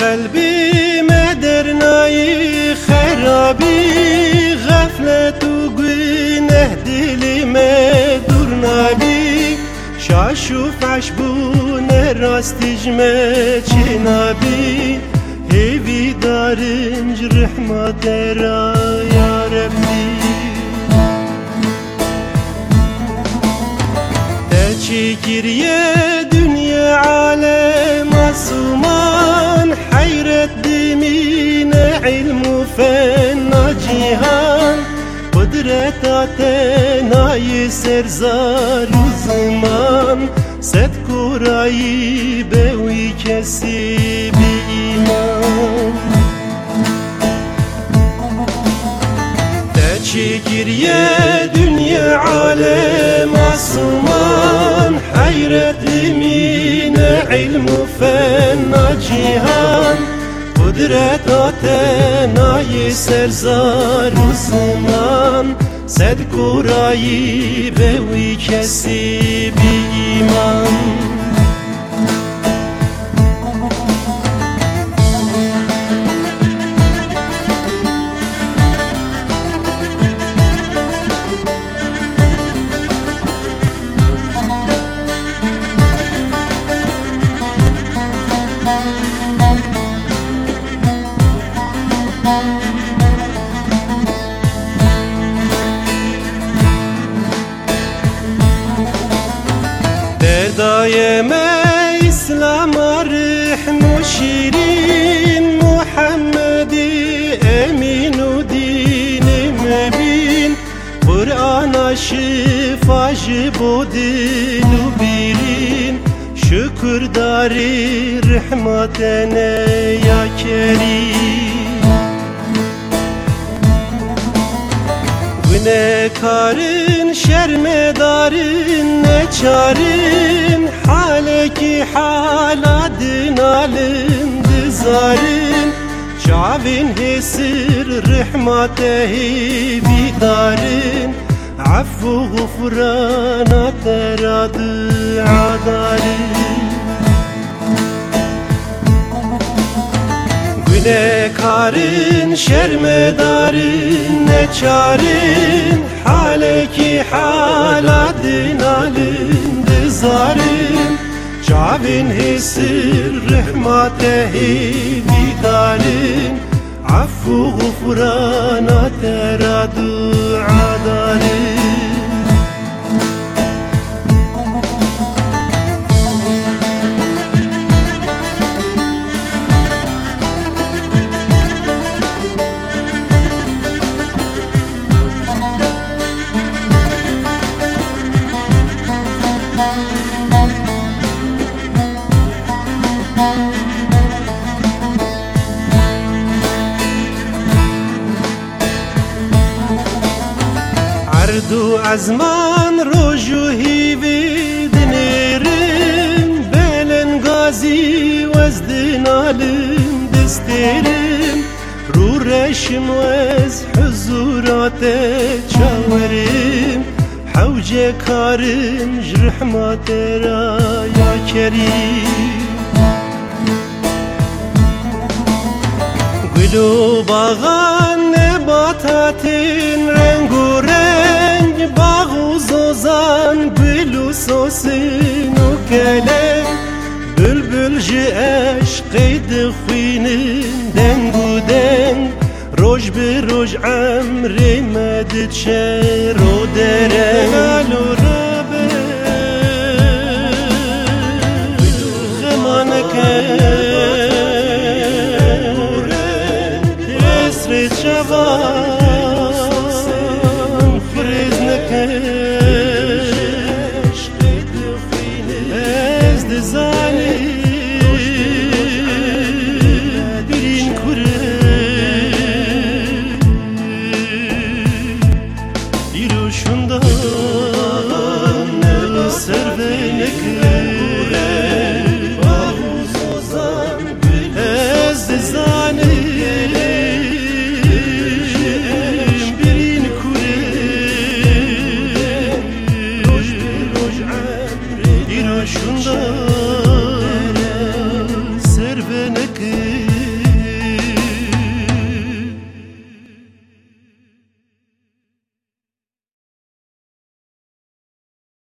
قلبime dernayı herabi Gaflet u güneh dilime durnabi Şaş u faş bu ne rastijme çinabi. Hevi darınc rihma dera ya Rabbi. Te ilmu fena cihan Kudret atenayı serzar uzman Set kurayı bevi kesibi iman. Teçikirye dünya alem asman Hayretimi ilmu fena cihan. Kudret Atena'yı serzar uzman Sed kurayı bevi kesi bir iman. دایم اسلام رحم و شیرین محمدی امین و دین مبین قرآن شفاش بودین و بیرین شکر داری رحمتنه یا کریم گنهکارین شرمدارین نچارین حالکی حالا دنالین دزارین شعبین هسر رحمته بیدارین عفو غفران تراد عدارین گنهکارین شرمدارین نچارین حالکی حالا دنالین دزارین جابین هسر رحمته بیدارین عفو غفران تراد عدارین دو از من روژو هیوی دنیرم بلن گازی و از دنالم دستیرم رو رشم و از حضورات چاورم. حوج کارم جرحمات را یا کریم. Gülü bağan ne batatin rengu renk Bağu zozan gülü sosin ukele Bülbül ji eşkıydı xuynin dengu deng Roj bi roj amri medit şer o যাওয়া